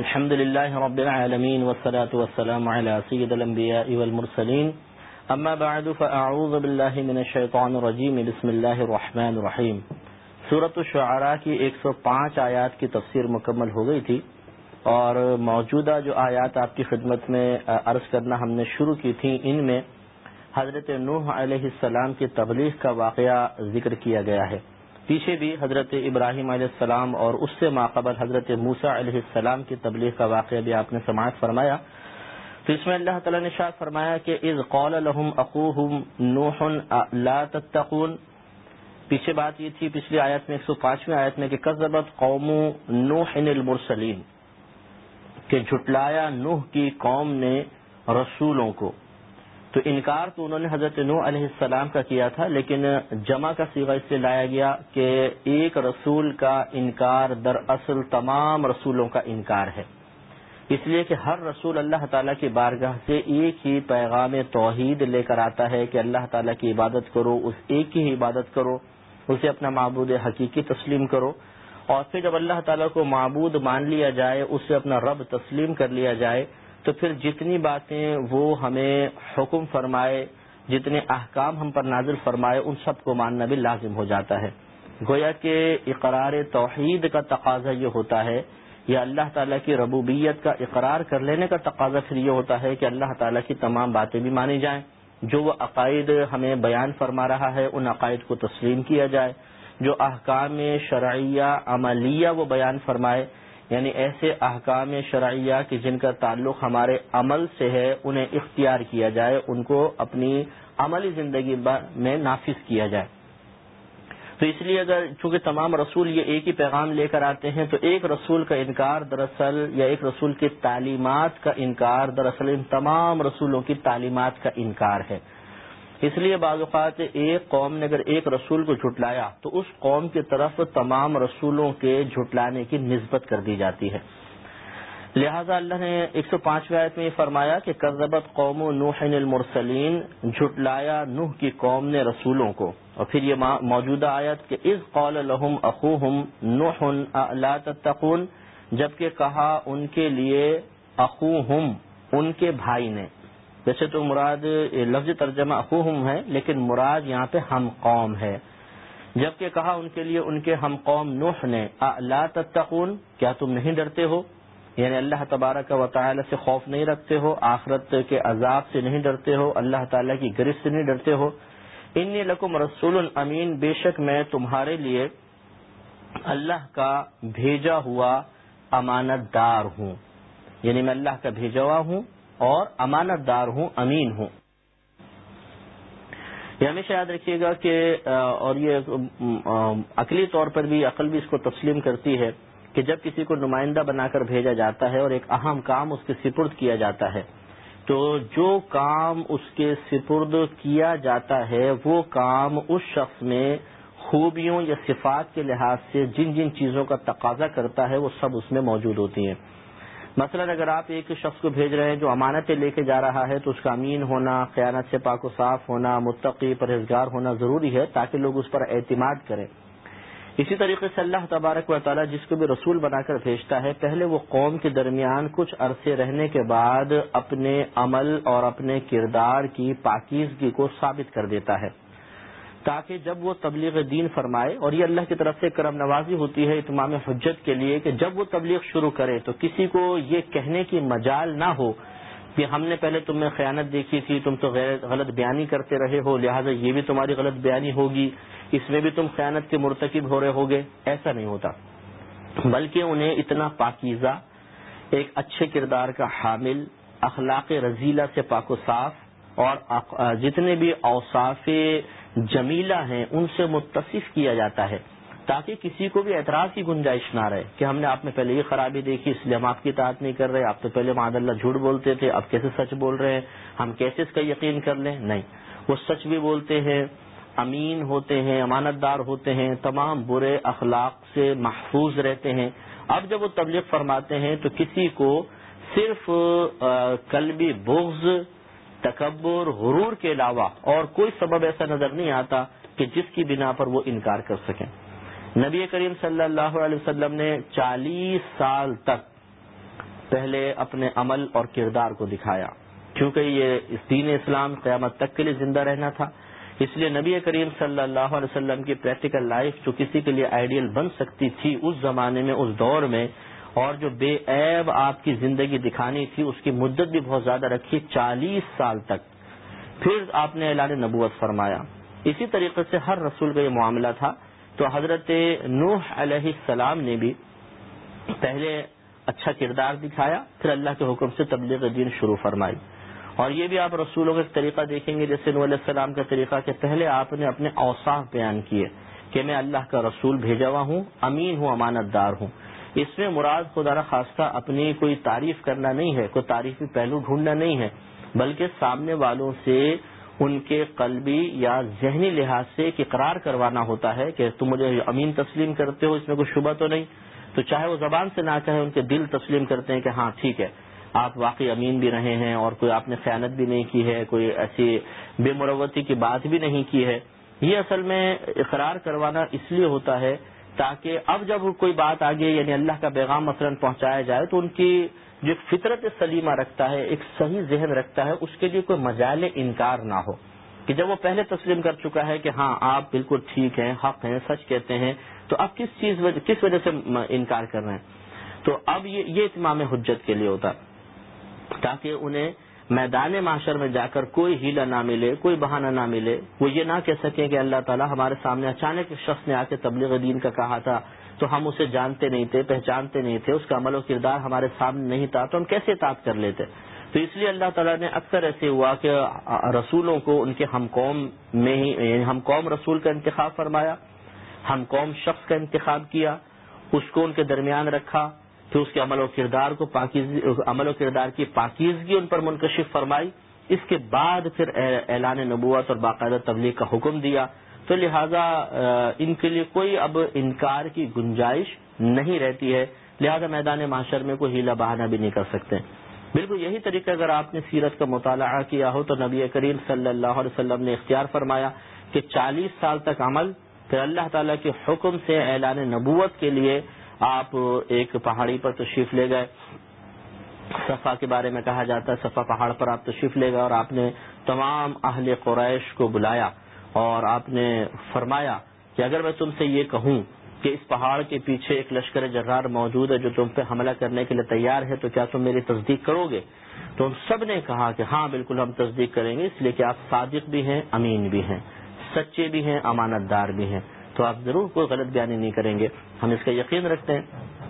الحمد لله رب العالمين والصلاة والسلام على سيد الأنبياء والمرسلين. أما بعد، فأعوذ بالله من الشيطان الرجيم. بسم الله الرحمن الرحيم. سورة الشعراء کی 105 آیات کی تفسیر مکمل ہو گئی تھی اور موجودہ جو آیات آپ کی خدمت میں عرض کرنا ہم نے شروع کی تھی ان میں حضرت نوح علیہ السلام کی تبلیغ کا واقعہ ذکر کیا گیا ہے۔ پیچھے بھی حضرت ابراہیم علیہ السلام اور اس سے ماقبل حضرت موسا علیہ السلام کی تبلیغ کا واقعہ بھی آپ نے سماعت فرمایا۔ تو اس میں اللہ تعالیٰ نے شاید فرمایا کہ از قول لهم اخوهم نوح، لا تتقون۔ پیچھے بات یہ تھی پچھلی آیت میں، ایک سو پانچویں آیت میں کہ کذبت قوم نوح المرسلین، کہ جھٹلایا نوح کی قوم نے رسولوں کو۔ تو انکار تو انہوں نے حضرت نو علیہ السلام کا کیا تھا، لیکن جمع کا سیغہ اس سے لایا گیا کہ ایک رسول کا انکار در اصل تمام رسولوں کا انکار ہے۔ اس لیے کہ ہر رسول اللہ تعالیٰ کی بارگاہ سے ایک ہی پیغام توحید لے کر آتا ہے کہ اللہ تعالیٰ کی عبادت کرو، اس ایک کی ہی عبادت کرو، اسے اپنا معبود حقیقی تسلیم کرو۔ اور پھر جب اللہ تعالیٰ کو معبود مان لیا جائے، اسے اپنا رب تسلیم کر لیا جائے تو پھر جتنی باتیں وہ ہمیں حکم فرمائے، جتنے احکام ہم پر نازل فرمائے، ان سب کو ماننا بھی لازم ہو جاتا ہے۔ گویا کہ اقرار توحید کا تقاضا یہ ہوتا ہے، یا اللہ تعالیٰ کی ربوبیت کا اقرار کر لینے کا تقاضا پھر یہ ہوتا ہے کہ اللہ تعالیٰ کی تمام باتیں بھی مانی جائیں۔ جو وہ عقائد ہمیں بیان فرما رہا ہے، ان عقائد کو تسلیم کیا جائے۔ جو احکام شرعیہ عملیہ وہ بیان فرمائے یعنی ایسے احکام شرعیہ کہ جن کا تعلق ہمارے عمل سے ہے، انہیں اختیار کیا جائے، ان کو اپنی عملی زندگی میں نافذ کیا جائے۔ تو اس لیے اگر چونکہ تمام رسول یہ ایک ہی پیغام لے کر آتے ہیں، تو ایک رسول کا انکار دراصل یا ایک رسول کی تعلیمات کا انکار دراصل ان تمام رسولوں کی تعلیمات کا انکار ہے۔ اس لیے بعض اوقات ایک قوم نے اگر ایک رسول کو جھٹلایا تو اس قوم کی طرف تمام رسولوں کے جھٹلانے کی نسبت کر دی جاتی ہے۔ لہذا اللہ نے ایک سو پانچویں آیت میں یہ فرمایا کہ کرزبت قوم نوح المرسلین، جھٹلایا نوح کی قوم نے رسولوں کو۔ اور پھر یہ موجودہ آیت کہ از قول لہم اخوہم نوح، لا تتقون؟ جبکہ کہا ان کے لیے اخوہم ان کے بھائی نے۔ ویسے تو مراد لفظ ترجمہ اخوہم ہے، لیکن مراد یہاں پہ ہم قوم ہے۔ جبکہ کہا ان کے لیے، ان کے ہم قوم نوح نے لا تتقون، کیا تم نہیں ڈرتے ہو؟ یعنی اللہ تبارک و تعالی سے خوف نہیں رکھتے ہو، آخرت کے عذاب سے نہیں ڈرتے ہو، اللہ تعالیٰ کی گرفت سے نہیں ڈرتے ہو۔ ان لکم رسول امین، بے شک میں تمہارے لیے اللہ کا بھیجا ہوا امانت دار ہوں۔ یعنی میں اللہ کا بھیجا ہوا ہوں اور امانت دار ہوں، امین ہوں۔ یہ ہمیشہ یاد رکھیے گا کہ اور یہ عقلی طور پر بھی عقل بھی اس کو تسلیم کرتی ہے کہ جب کسی کو نمائندہ بنا کر بھیجا جاتا ہے اور ایک اہم کام اس کے سپرد کیا جاتا ہے، تو جو کام اس کے سپرد کیا جاتا ہے، وہ کام اس شخص میں خوبیوں یا صفات کے لحاظ سے جن جن چیزوں کا تقاضا کرتا ہے، وہ سب اس میں موجود ہوتی ہیں۔ مثلا اگر آپ ایک شخص کو بھیج رہے ہیں جو امانتیں لے کے جا رہا ہے تو اس کا امین ہونا، خیانت سے پاک و صاف ہونا، متقی، پرہیزگار ہونا ضروری ہے تاکہ لوگ اس پر اعتماد کریں۔ اسی طریقے سے اللہ تبارک و تعالیٰ جس کو بھی رسول بنا کر بھیجتا ہے، پہلے وہ قوم کے درمیان کچھ عرصے رہنے کے بعد اپنے عمل اور اپنے کردار کی پاکیزگی کو ثابت کر دیتا ہے۔ تاکہ جب وہ تبلیغ دین فرمائے اور یہ اللہ کی طرف سے کرم نوازی ہوتی ہے اتمام حجت کے لیے کہ جب وہ تبلیغ شروع کرے تو کسی کو یہ کہنے کی مجال نہ ہو کہ ہم نے پہلے تم میں خیانت دیکھی تھی، تم تو غلط بیانی کرتے رہے ہو، لہٰذا یہ بھی تمہاری غلط بیانی ہوگی، اس میں بھی تم خیانت کے مرتکب ہو رہے ہوگے۔ ایسا نہیں ہوتا۔ بلکہ انہیں اتنا پاکیزہ، ایک اچھے کردار کا حامل، اخلاق رضیلہ سے پاک و صاف اور جتنے بھی اوصاف جمیلہ ہیں، ان سے متصف کیا جاتا ہے، تاکہ کسی کو بھی اعتراض کی گنجائش نہ رہے کہ ہم نے آپ میں پہلے یہ خرابی دیکھی، اس لیے ہم آپ کی اطاعت نہیں کر رہے، آپ تو پہلے معد اللہ جھوٹ بولتے تھے، اب کیسے سچ بول رہے ہیں؟ ہم کیسے اس کا یقین کر لیں؟ نہیں، وہ سچ بھی بولتے ہیں، امین ہوتے ہیں امانت دار ہوتے ہیں، تمام برے اخلاق سے محفوظ رہتے ہیں۔ اب جب وہ تبلیغ فرماتے ہیں تو کسی کو صرف قلبی بغض تکبر، غرور کے علاوہ اور کوئی سبب ایسا نظر نہیں آتا کہ جس کی بنا پر وہ انکار کر سکیں۔ نبی کریم صلی اللہ علیہ وسلم نے چالیس سال تک پہلے اپنے عمل اور کردار کو دکھایا۔ کیونکہ یہ دین اسلام قیامت تک کے لیے زندہ رہنا تھا، اس لیے نبی کریم صلی اللہ علیہ وسلم کی پریکٹیکل لائف جو کسی کے لیے آئیڈیل بن سکتی تھی، اس زمانے میں، اس دور میں اور جو بے عیب آپ کی زندگی دکھانی تھی، اس کی مدت بھی بہت زیادہ رکھی، چالیس سال تک۔ پھر آپ نے اعلان نبوت فرمایا۔ اسی طریقے سے ہر رسول کا یہ معاملہ تھا۔ تو حضرت نوح علیہ السلام نے بھی پہلے اچھا کردار دکھایا، پھر اللہ کے حکم سے تبلیغ دین شروع فرمائی۔ اور یہ بھی آپ رسولوں کا ایک طریقہ دیکھیں گے، جیسے نو علیہ السلام کا طریقہ کہ پہلے آپ نے اپنے اوساف بیان کیے کہ میں اللہ کا رسول بھیجا ہوا ہوں، امین ہوں امانت دار ہوں۔ اس میں مراد خدا خواستہ اپنی کوئی تعریف کرنا نہیں ہے، کوئی تعریفی پہلو ڈھونڈنا نہیں ہے، بلکہ سامنے والوں سے ان کے قلبی یا ذہنی لحاظ سے ایک اقرار کروانا ہوتا ہے کہ تم مجھے امین تسلیم کرتے ہو، اس میں کوئی شبہ تو نہیں۔ تو چاہے وہ زبان سے نہ کہے ان کے دل تسلیم کرتے ہیں کہ ہاں ٹھیک ہے، آپ واقعی امین بھی رہے ہیں اور کوئی آپ نے خیانت بھی نہیں کی ہے، کوئی ایسی بے مروتی کی بات بھی نہیں کی ہے۔ یہ اصل میں اقرار کروانا اس لیے ہوتا ہے تاکہ اب جب کوئی بات آگے یعنی اللہ کا پیغام مثلاً پہنچایا جائے تو ان کی جو فطرت سلیمہ رکھتا ہے، ایک صحیح ذہن رکھتا ہے، اس کے لیے کوئی مجال انکار نہ ہو۔ کہ جب وہ پہلے تسلیم کر چکا ہے کہ ہاں آپ بالکل ٹھیک ہیں، حق ہیں، سچ کہتے ہیں، تو اب کس چیز کس وجہ سے انکار کر رہے ہیں؟ تو اب یہ اتمام حجت کے لیے ہوتا، تاکہ انہیں میدان معاشر میں جا کر کوئی ہیلا نہ ملے، کوئی بہانہ نہ ملے، وہ یہ نہ کہہ سکیں کہ اللہ تعالیٰ ہمارے سامنے اچانک شخص نے آ کے تبلیغ دین کا کہا تھا، تو ہم اسے جانتے نہیں تھے، پہچانتے نہیں تھے، اس کا عمل و کردار ہمارے سامنے نہیں تھا، تو ہم کیسے اطاعت کر لیتے؟ تو اس لیے اللہ تعالیٰ نے اکثر ایسے ہوا کہ رسولوں کو ان کے ہم قوم میں ہی یعنی ہم قوم رسول کا انتخاب فرمایا، ہم قوم شخص کا انتخاب کیا، اس کو ان کے درمیان رکھا پھر اس کے عمل و کردار کو عمل و کردار کی پاکیزگی ان پر منکشف فرمائی۔ اس کے بعد پھر اعلان نبوت اور باقاعدہ تبلیغ کا حکم دیا۔ تو لہذا ان کے لیے کوئی اب انکار کی گنجائش نہیں رہتی ہے۔ لہذا میدان معاشر میں کوئی ہیلا بہانہ بھی نہیں کر سکتے۔ بالکل یہی طریقہ اگر آپ نے سیرت کا مطالعہ کیا ہو تو نبی کریم صلی اللہ علیہ وسلم نے اختیار فرمایا کہ چالیس سال تک عمل، پھر اللہ تعالیٰ کے حکم سے اعلان نبوت کے لیے آپ ایک پہاڑی پر تشریف لے گئے۔ صفا کے بارے میں کہا جاتا ہے، صفا پہاڑ پر آپ تشریف لے گئے اور آپ نے تمام اہل قریش کو بلایا اور آپ نے فرمایا کہ اگر میں تم سے یہ کہوں کہ اس پہاڑ کے پیچھے ایک لشکر جرار موجود ہے جو تم پہ حملہ کرنے کے لیے تیار ہے، تو کیا تم میری تصدیق کرو گے؟ تو ان سب نے کہا کہ ہاں بالکل ہم تصدیق کریں گے، اس لیے کہ آپ صادق بھی ہیں، امین بھی ہیں، سچے بھی ہیں امانت دار بھی ہیں۔ تو آپ ضرور کوئی غلط بیانی نہیں کریں گے۔ ہم اس کا یقین رکھتے ہیں۔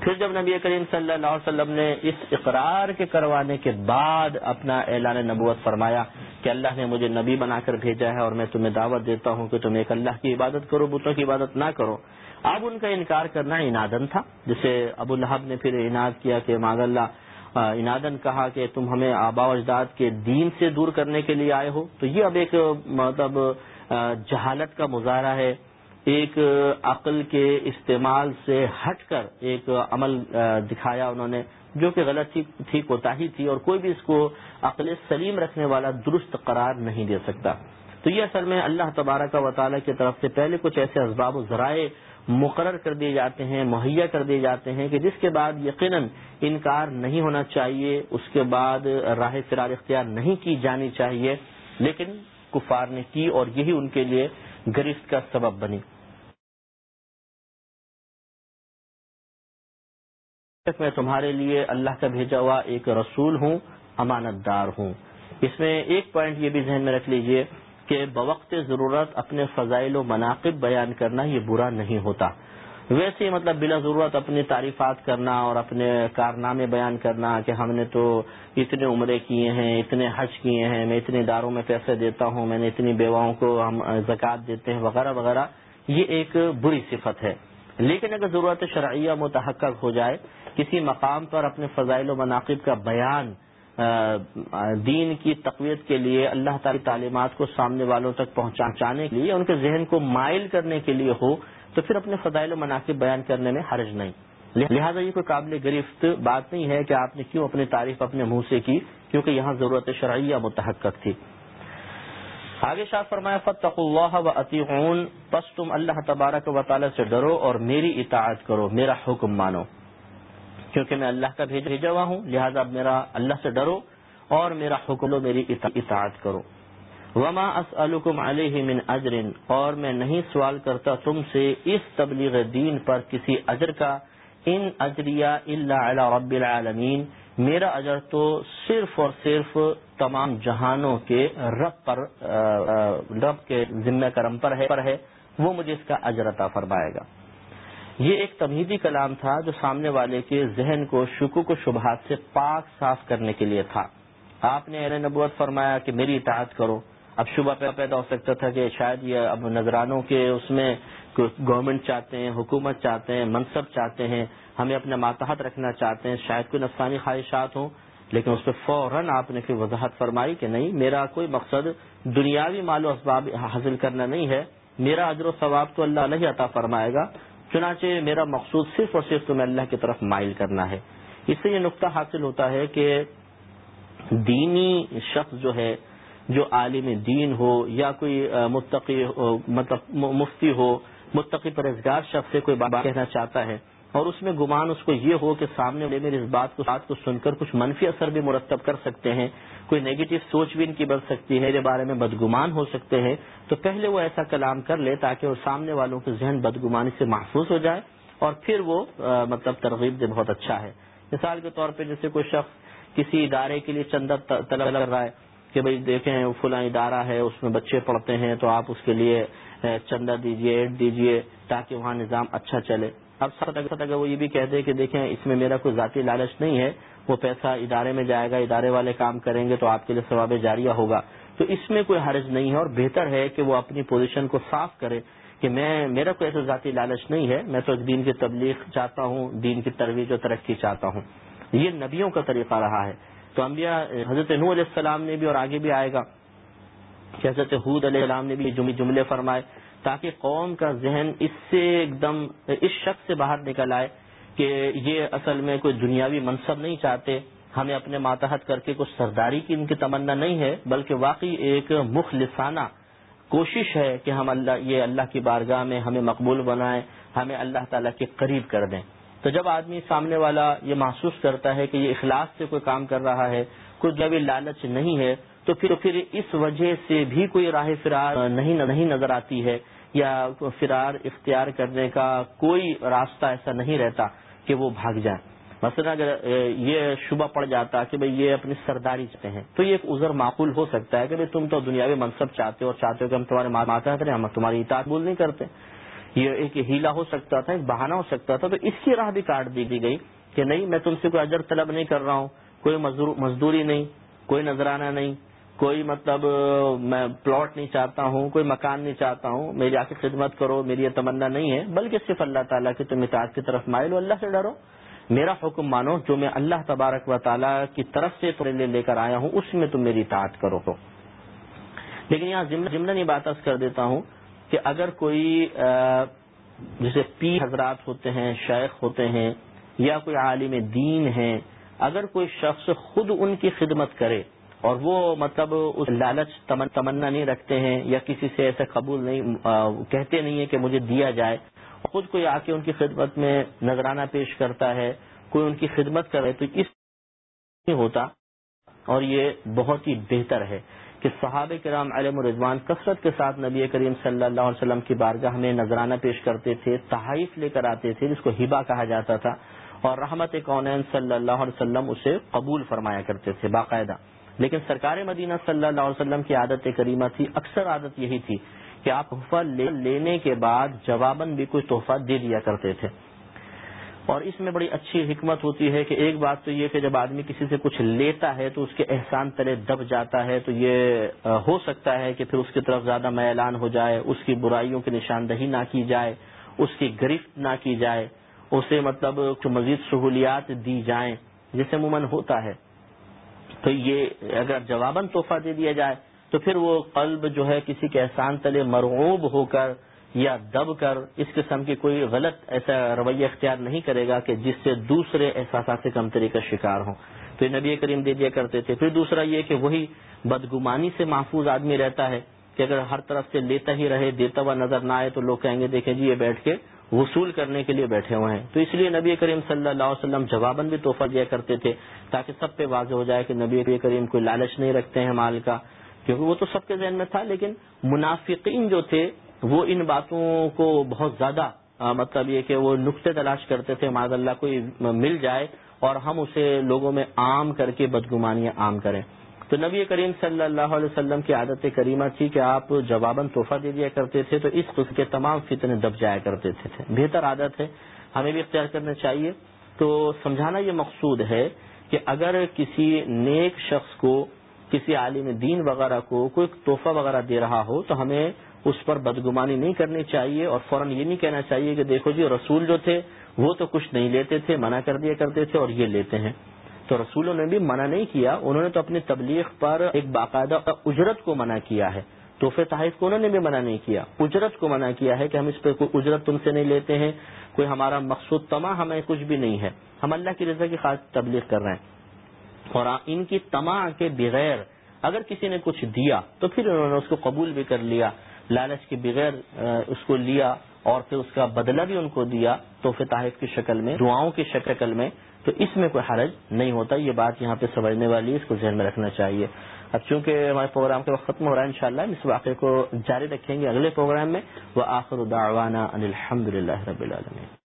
پھر جب نبی کریم صلی اللہ علیہ وسلم نے اس اقرار کے کروانے کے بعد اپنا اعلان نبوت فرمایا کہ اللہ نے مجھے نبی بنا کر بھیجا ہے اور میں تمہیں دعوت دیتا ہوں کہ تم ایک اللہ کی عبادت کرو، بتوں کی عبادت نہ کرو۔ اب ان کا انکار کرنا انادن تھا، جسے ابو الحب نے پھر اناد کیا کہ ماغ اللہ انادن کہا کہ تم ہمیں آبا و اجداد کے دین سے دور کرنے کے لیے آئے ہو۔ تو یہ اب ایک مطلب جہالت کا مظاہرہ ہے۔ ایک عقل کے استعمال سے ہٹ کر ایک عمل دکھایا انہوں نے، جو کہ غلط تھی کوتا ہی تھی اور کوئی بھی اس کو عقل سلیم رکھنے والا درست قرار نہیں دے سکتا۔ تو یہ اصل میں اللہ تبارہ کا وطالعہ کی طرف سے پہلے کچھ ایسے اسباب و ذرائع مقرر کر دیے جاتے ہیں، مہیا کر دیے جاتے ہیں کہ جس کے بعد یقیناً انکار نہیں ہونا چاہیے، اس کے بعد راہ فرار اختیار نہیں کی جانی چاہیے۔ لیکن کفار نے کی اور یہی ان کے لیے گرفت کا سبب بنی۔ میں تمہارے لیے اللہ کا بھیجا ہوا ایک رسول ہوں، امانت دار ہوں۔ اس میں ایک پوائنٹ یہ بھی ذہن میں رکھ لیجیے کہ بوقت ضرورت اپنے فضائل و مناقب بیان کرنا یہ برا نہیں ہوتا۔ ویسے مطلب بلا ضرورت اپنی تعریفات کرنا اور اپنے کارنامے بیان کرنا کہ ہم نے تو اتنے عمرے کیے ہیں، اتنے حج کیے ہیں، میں اتنے اداروں میں پیسے دیتا ہوں، میں نے اتنی بیواؤں کو ہم زکوٰۃ دیتے ہیں وغیرہ وغیرہ، یہ ایک بری صفت ہے۔ لیکن اگر ضرورت شرعیہ متحقق ہو جائے، کسی مقام پر اپنے فضائل و مناقب کا بیان دین کی تقویت کے لیے، اللہ تعالی تعلیمات کو سامنے والوں تک پہنچانے کے لیے، ان کے ذہن کو مائل کرنے کے لیے ہو تو پھر اپنے فضائل و مناسب بیان کرنے میں حرج نہیں۔ لہٰذا یہ کوئی قابل گرفت بات نہیں ہے کہ آپ نے کیوں اپنی تعریف اپنے منہ سے کی، کیونکہ یہاں ضرورت شرعیہ متحقق تھی۔ آگے شاہ فرمایا فتق اللہ و عطیون تم اللہ تبارک و تعالی سے ڈرو اور میری اطاعت کرو، میرا حکم مانو۔ کیونکہ میں اللہ کا بھیجا ہوا ہوں، لہذا میرا اللہ سے ڈرو اور میرا حکم میری اطاعت کرو۔ وما اسألكم علیہ من اجر اور میں نہیں سوال کرتا تم سے اس تبلیغ دین پر کسی اجر کا۔ ان اجریا اللہ علی رب العالمین میرا اجر تو صرف اور صرف تمام جہانوں کے رب پر رب کے ذمہ کرم پر ہے وہ مجھے اس کا اجر عطا فرمائے گا۔ یہ ایک تمہیدی کلام تھا جو سامنے والے کے ذہن کو شکو کو شبہات سے پاک صاف کرنے کے لیے تھا۔ آپ نے ایر نبوت فرمایا کہ میری اطاعت کرو۔ اب شبہ پیدا ہو سکتا تھا کہ شاید یہ اب نگرانوں کے اس میں گورنمنٹ چاہتے ہیں، حکومت چاہتے ہیں، منصب چاہتے ہیں، ہمیں اپنے ماتحت رکھنا چاہتے ہیں، شاید کوئی نفسانی خواہشات ہوں، لیکن اس پہ فوراً آپ نے پھر وضاحت فرمائی کہ نہیں، میرا کوئی مقصد دنیاوی مال و اسباب حاصل کرنا نہیں ہے، میرا اجر و ثواب تو اللہ علیہ عطا فرمائے گا، چنانچہ میرا مقصود صرف اور صرف تمہیں اللہ کی طرف مائل کرنا ہے۔ اس سے یہ نقطہ حاصل ہوتا ہے کہ دینی شخص جو ہے جو عالم دین ہو یا کوئی متقی مطلب مفتی ہو، متقی پرہزگار شخص سے کوئی بات کہنا چاہتا ہے اور اس میں گمان اس کو یہ ہو کہ سامنے والے اس بات کو بات کو سن کر کچھ منفی اثر بھی مرتب کر سکتے ہیں، کوئی نیگیٹو سوچ بھی ان کی بڑھ سکتی ہے میرے بارے میں بدگمان ہو سکتے ہیں، تو پہلے وہ ایسا کلام کر لے تاکہ وہ سامنے والوں کے ذہن بدگمانی سے محفوظ ہو جائے اور پھر وہ مطلب ترغیب دے، بہت اچھا ہے۔ مثال کے طور پہ جیسے کوئی شخص کسی ادارے کے لیے چندہ طلب کر رہا ہے کہ بھائی دیکھیں فلاں ادارہ ہے، اس میں بچے پڑھتے ہیں، تو آپ اس کے لیے چندہ دیجیے ایڈ دیجیے تاکہ وہاں نظام اچھا چلے۔ اب سب تک اگر وہ یہ بھی کہہ دے کہ دیکھیں اس میں میرا کوئی ذاتی لالچ نہیں ہے، وہ پیسہ ادارے میں جائے گا، ادارے والے کام کریں گے تو آپ کے لیے ثواب جاریہ ہوگا۔ تو اس میں کوئی حرج نہیں ہے اور بہتر ہے کہ وہ اپنی پوزیشن کو صاف کرے کہ میں، میرا کوئی ایسا ذاتی لالچ نہیں ہے، میں تو دین کی تبلیغ چاہتا ہوں، دین کی ترویج و ترقی چاہتا ہوں۔ یہ نبیوں کا طریقہ رہا ہے۔ تو انبیاء، حضرت نو علیہ السلام نے بھی اور آگے بھی آئے گا کہ حضرت حود علیہ السلام نے بھی جملے فرمائے تاکہ قوم کا ذہن اس سے ایک دم اس شخص سے باہر نکل آئے کہ یہ اصل میں کوئی دنیاوی منصب نہیں چاہتے، ہمیں اپنے ماتحت کر کے کچھ سرداری کی ان کی تمنا نہیں ہے، بلکہ واقعی ایک مخلصانہ کوشش ہے کہ ہم اللہ، یہ اللہ کی بارگاہ میں ہمیں مقبول بنائیں، ہمیں اللہ تعالیٰ کے قریب کر دیں۔ تو جب آدمی سامنے والا یہ محسوس کرتا ہے کہ یہ اخلاص سے کوئی کام کر رہا ہے کوئی جب لالچ نہیں ہے، تو پھر پھر اس وجہ سے بھی کوئی راہ فرار نہیں نہیں نظر آتی ہے یا فرار اختیار کرنے کا کوئی راستہ ایسا نہیں رہتا کہ وہ بھاگ جائے۔ مثلا اگر یہ شبہ پڑ جاتا کہ بھئی یہ اپنی سرداری چاہتے ہیں، تو یہ ایک عذر معقول ہو سکتا ہے کہ بھئی تم تو دنیاوی منصب چاہتے ہو اور چاہتے ہو کہ ہم تمہارے ماتا کریں ہم تمہاری اطاعت بول نہیں کرتے۔ یہ ایک ہیلا ہو سکتا تھا، ایک بہانہ ہو سکتا تھا، تو اس کی راہ بھی کاٹ دی دی گئی کہ نہیں، میں تم سے کوئی اجر طلب نہیں کر رہا ہوں، کوئی مزدوری نہیں، کوئی نذرانہ نہیں، کوئی مطلب میں پلاٹ نہیں چاہتا ہوں، کوئی مکان نہیں چاہتا ہوں، میری آ کے خدمت کرو، میری یہ تمنا نہیں ہے، بلکہ صرف اللہ تعالیٰ کی تم اطاعت کی طرف مائل اللہ سے ڈرو۔ میرا حکم مانو، جو میں اللہ تبارک و تعالیٰ کی طرف سے تمہیں لے کر آیا ہوں، اس میں تم میری اطاعت کرو۔ لیکن یہاں ضمن یہ بات کر دیتا ہوں کہ اگر کوئی جیسے پی حضرات ہوتے ہیں، شیخ ہوتے ہیں، یا کوئی عالم دین ہے، اگر کوئی شخص خود ان کی خدمت کرے اور وہ مطلب اس لالچ تمنا نہیں رکھتے ہیں یا کسی سے ایسے قبول نہیں کہتے نہیں ہے کہ مجھے دیا جائے، خود کوئی آ کے ان کی خدمت میں نذرانہ پیش کرتا ہے، کوئی ان کی خدمت کرے، تو اس ہوتا اور یہ بہت ہی بہتر ہے۔ کہ صحابہ کرام علم رضوان کثرت کے ساتھ نبی کریم صلی اللہ علیہ وسلم کی بارگاہ میں نذرانہ پیش کرتے تھے، تحائف لے کر آتے تھے، جس کو ہبا کہا جاتا تھا، اور رحمت کونین صلی اللہ علیہ وسلم اسے قبول فرمایا کرتے تھے باقاعدہ۔ لیکن سرکار مدینہ صلی اللہ علیہ وسلم کی عادت کریمہ تھی، اکثر عادت یہی تھی کہ آپ تحفہ لینے کے بعد جواباً بھی کوئی تحفہ دے دیا کرتے تھے۔ اور اس میں بڑی اچھی حکمت ہوتی ہے کہ ایک بات تو یہ کہ جب آدمی کسی سے کچھ لیتا ہے تو اس کے احسان تلے دب جاتا ہے تو یہ ہو سکتا ہے کہ پھر اس کی طرف زیادہ میلان ہو جائے، اس کی برائیوں کی نشاندہی نہ کی جائے، اس کی گرفت نہ کی جائے، اسے مطلب مزید سہولیات دی جائیں، جسے عموماً ہوتا ہے۔ تو یہ اگر جواباً تحفہ دے دیا جائے تو پھر وہ قلب جو ہے کسی کے احسان تلے مرغوب ہو کر یا دب کر اس قسم کی کوئی غلط ایسا رویہ اختیار نہیں کرے گا کہ جس سے دوسرے احساسات سے کمتری کا شکار ہوں۔ تو یہ نبی کریم دے دیا کرتے تھے۔ پھر دوسرا یہ کہ وہی بدگمانی سے محفوظ آدمی رہتا ہے کہ اگر ہر طرف سے لیتا ہی رہے، دیتا ہوا نظر نہ آئے تو لوگ کہیں گے، دیکھیں جی یہ بیٹھ کے وصول کرنے کے لیے بیٹھے ہوئے ہیں۔ تو اس لیے نبی کریم صلی اللہ علیہ وسلم جواباً بھی تحفہ دیا کرتے تھے تاکہ سب پہ واضح ہو جائے کہ نبی کریم کوئی لالچ نہیں رکھتے ہیں مال کا۔ کیونکہ وہ تو سب کے ذہن میں تھا، لیکن منافقین جو تھے وہ ان باتوں کو بہت زیادہ مطلب یہ کہ وہ نقطے تلاش کرتے تھے معذ اللہ، کوئی مل جائے اور ہم اسے لوگوں میں عام کر کے بدگمانیاں عام کریں۔ تو نبی کریم صلی اللہ علیہ وسلم کی عادت کریمہ تھی کہ آپ جواباً تحفہ دے دیا کرتے تھے تو اس قسم کے تمام فتنے دب جایا کرتے تھے۔ بہتر عادت ہے، ہمیں بھی اختیار کرنا چاہیے۔ تو سمجھانا یہ مقصود ہے کہ اگر کسی نیک شخص کو، کسی عالم دین وغیرہ کو کوئی تحفہ وغیرہ دے رہا ہو تو ہمیں اس پر بدگمانی نہیں کرنی چاہیے اور فوراً یہ نہیں کہنا چاہیے کہ دیکھو جی رسول جو تھے وہ تو کچھ نہیں لیتے تھے، منع کر دیا کرتے تھے اور یہ لیتے ہیں۔ تو رسولوں نے بھی منع نہیں کیا، انہوں نے تو اپنی تبلیغ پر ایک باقاعدہ اجرت کو منع کیا ہے۔ تحفے تحائف کو انہوں نے بھی منع نہیں کیا، اجرت کو منع کیا ہے کہ ہم اس پہ کوئی اجرت تم سے نہیں لیتے ہیں، کوئی ہمارا مقصود تما ہمیں کچھ بھی نہیں ہے۔ ہم اللہ کی رضا کی خاص تبلیغ کر رہے ہیں۔ اور ان کی تما کے بغیر اگر کسی نے کچھ دیا تو پھر انہوں نے اس کو قبول بھی کر لیا۔ لالچ کے بغیر اس کو لیا اور پھر اس کا بدلہ بھی ان کو دیا تحفے تحائف کی شکل میں، دعاؤں کی شکل میں، تو اس میں کوئی حرج نہیں ہوتا۔ یہ بات یہاں پہ سمجھنے والی ہے اس کو ذہن میں رکھنا چاہیے۔ اب چونکہ ہمارے پروگرام کے وقت ختم ہو رہا ہے انشاءاللہ اس واقعے کو جاری رکھیں گے اگلے پروگرام میں۔ وہ آخر الداعانہ الحمد للہ رب العالمین۔